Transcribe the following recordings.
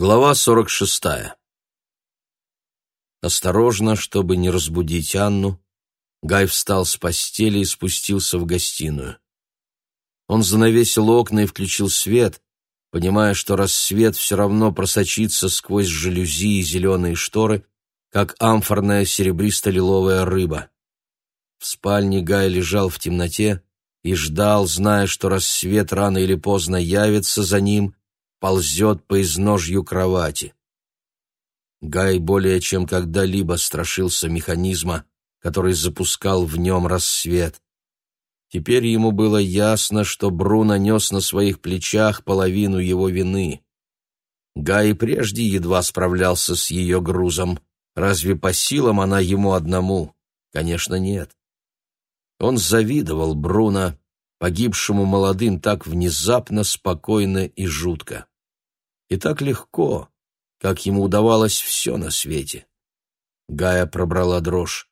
Глава 46. Осторожно, чтобы не разбудить Анну, Гай встал с постели и спустился в гостиную. Он занавесил окна и включил свет, понимая, что рассвет все равно просочится сквозь жалюзи и зеленые шторы, как амфорная серебристо-лиловая рыба. В спальне Гай лежал в темноте и ждал, зная, что рассвет рано или поздно явится за ним ползет по изножью кровати. Гай более чем когда-либо страшился механизма, который запускал в нем рассвет. Теперь ему было ясно, что Бруно нес на своих плечах половину его вины. Гай прежде едва справлялся с ее грузом. Разве по силам она ему одному? Конечно, нет. Он завидовал Бруно, погибшему молодым так внезапно, спокойно и жутко. И так легко, как ему удавалось все на свете. Гая пробрала дрожь.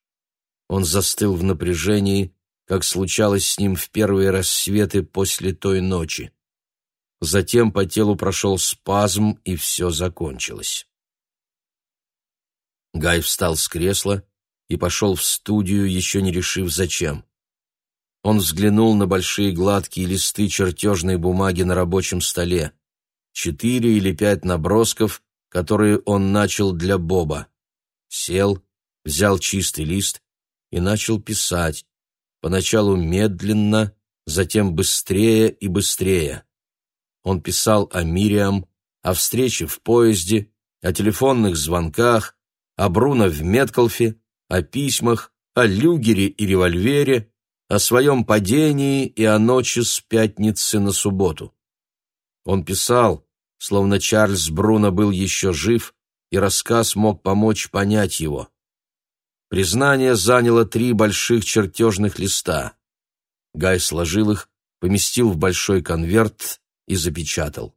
Он застыл в напряжении, как случалось с ним в первые рассветы после той ночи. Затем по телу прошел спазм, и все закончилось. Гай встал с кресла и пошел в студию, еще не решив зачем. Он взглянул на большие гладкие листы чертежной бумаги на рабочем столе четыре или пять набросков, которые он начал для Боба. Сел, взял чистый лист и начал писать, поначалу медленно, затем быстрее и быстрее. Он писал о Мириам, о встрече в поезде, о телефонных звонках, о Бруно в Меткалфе, о письмах, о люгере и револьвере, о своем падении и о ночи с пятницы на субботу. Он писал, словно Чарльз Бруно был еще жив, и рассказ мог помочь понять его. Признание заняло три больших чертежных листа. Гай сложил их, поместил в большой конверт и запечатал.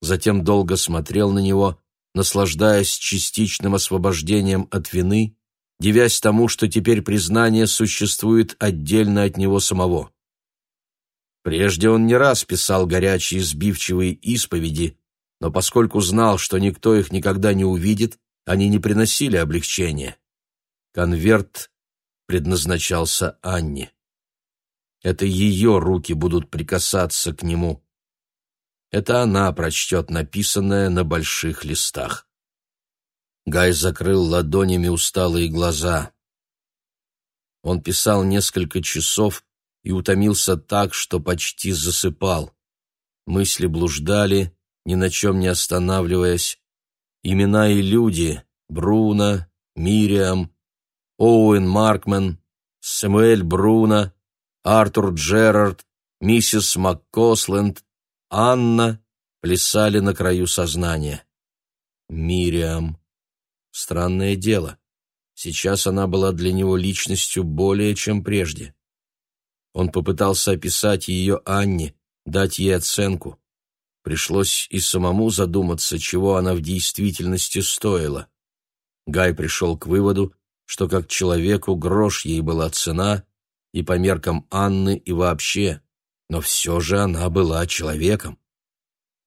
Затем долго смотрел на него, наслаждаясь частичным освобождением от вины, дивясь тому, что теперь признание существует отдельно от него самого. Прежде он не раз писал горячие сбивчивые исповеди, но поскольку знал, что никто их никогда не увидит, они не приносили облегчения. Конверт предназначался Анне. Это ее руки будут прикасаться к нему. Это она прочтет написанное на больших листах. Гай закрыл ладонями усталые глаза. Он писал несколько часов, и утомился так, что почти засыпал. Мысли блуждали, ни на чем не останавливаясь. Имена и люди — Бруно, Мириам, Оуэн Маркмен, Сэмуэль Бруно, Артур Джерард, миссис МакКосленд, Анна — плясали на краю сознания. Мириам. Странное дело. Сейчас она была для него личностью более, чем прежде. Он попытался описать ее Анне, дать ей оценку. Пришлось и самому задуматься, чего она в действительности стоила. Гай пришел к выводу, что как человеку грош ей была цена, и по меркам Анны, и вообще, но все же она была человеком.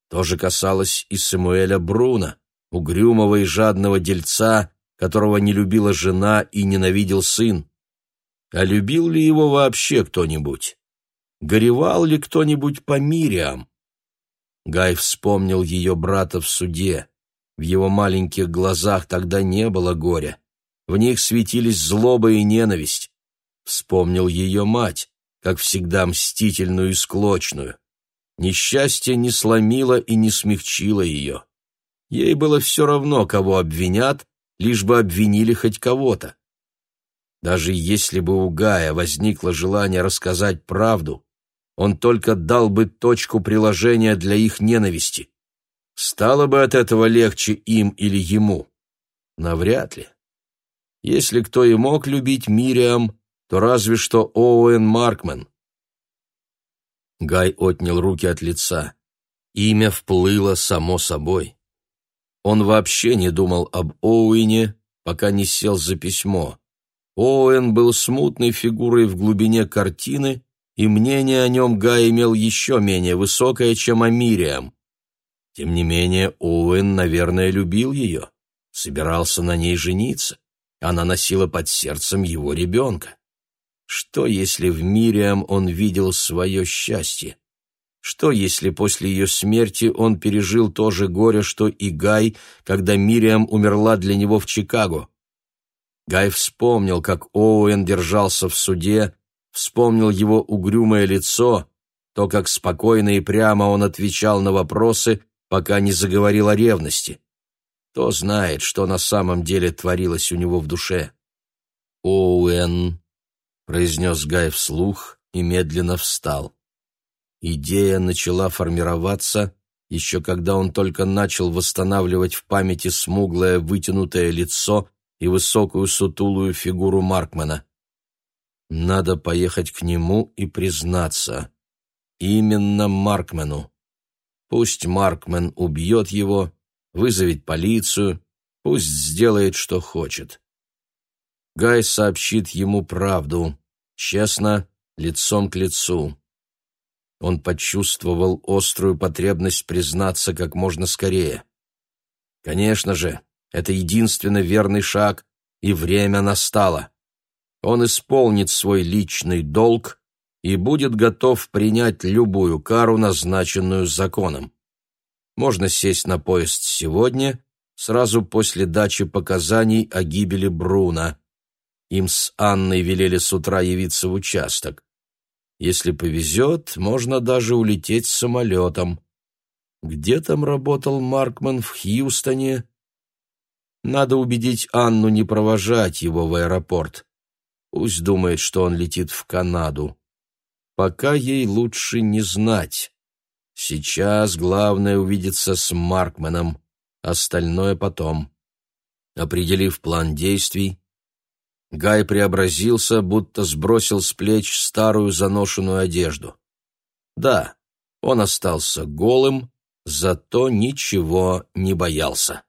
То же касалось и Самуэля Бруна, угрюмого и жадного дельца, которого не любила жена и ненавидел сын. А любил ли его вообще кто-нибудь? Горевал ли кто-нибудь по Мириам? Гай вспомнил ее брата в суде. В его маленьких глазах тогда не было горя. В них светились злоба и ненависть. Вспомнил ее мать, как всегда мстительную и склочную. Несчастье не сломило и не смягчило ее. Ей было все равно, кого обвинят, лишь бы обвинили хоть кого-то. Даже если бы у Гая возникло желание рассказать правду, он только дал бы точку приложения для их ненависти. Стало бы от этого легче им или ему? Навряд ли. Если кто и мог любить Мириам, то разве что Оуэн Маркмен. Гай отнял руки от лица. Имя вплыло само собой. Он вообще не думал об Оуэне, пока не сел за письмо. Оуэн был смутной фигурой в глубине картины, и мнение о нем Гай имел еще менее высокое, чем о Мириам. Тем не менее, Оуэн, наверное, любил ее, собирался на ней жениться. Она носила под сердцем его ребенка. Что, если в Мириам он видел свое счастье? Что, если после ее смерти он пережил то же горе, что и Гай, когда Мириам умерла для него в Чикаго? Гай вспомнил, как Оуэн держался в суде, вспомнил его угрюмое лицо, то, как спокойно и прямо он отвечал на вопросы, пока не заговорил о ревности. Кто знает, что на самом деле творилось у него в душе. «Оуэн», — произнес Гай вслух и медленно встал. Идея начала формироваться, еще когда он только начал восстанавливать в памяти смуглое вытянутое лицо и высокую сутулую фигуру Маркмана. Надо поехать к нему и признаться. Именно Маркмену. Пусть Маркмен убьет его, вызовет полицию, пусть сделает, что хочет. Гай сообщит ему правду, честно, лицом к лицу. Он почувствовал острую потребность признаться как можно скорее. Конечно же, это единственно верный шаг, и время настало. Он исполнит свой личный долг и будет готов принять любую кару, назначенную законом. Можно сесть на поезд сегодня, сразу после дачи показаний о гибели Бруна. Им с Анной велели с утра явиться в участок. Если повезет, можно даже улететь самолетом. Где там работал Маркман в Хьюстоне? Надо убедить Анну не провожать его в аэропорт. Пусть думает, что он летит в Канаду. Пока ей лучше не знать. Сейчас главное увидеться с Маркманом, остальное потом. Определив план действий, Гай преобразился, будто сбросил с плеч старую заношенную одежду. Да, он остался голым, зато ничего не боялся.